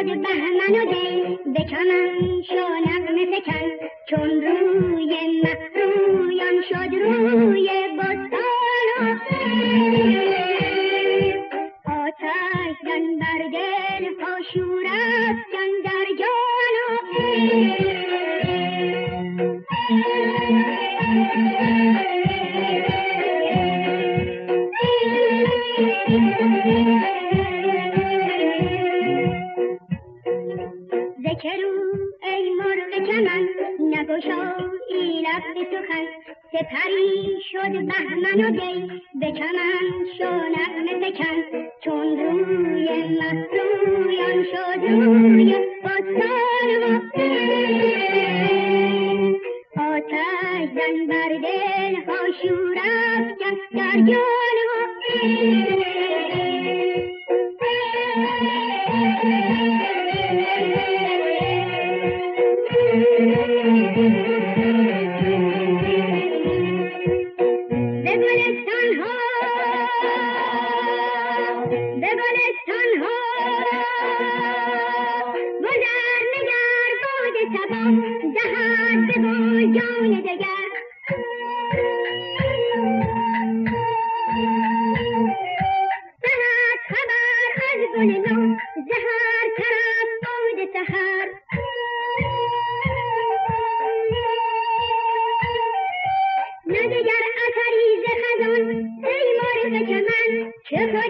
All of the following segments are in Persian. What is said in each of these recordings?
شد بهمن و دی چمن شو نغمه فکن چون روی مهرویان شد روی بستان آتش زن بر دل پاشور نگشایی لب به سخن سپری شد بهمن و دی به چمن شو نغمه فکن چون روی مهرویان شد روی بستان و آتش زن بر دل ها شور افکن در جان و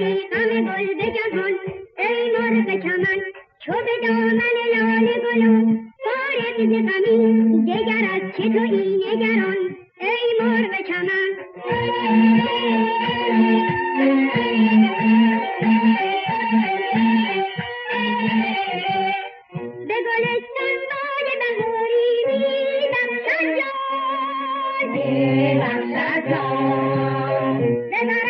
جهان ای مرغ چمن چو به لاله گلو فارغ ز غمی دگر از چه نگران ای مرغ چمن به گلستان باد بهاری جان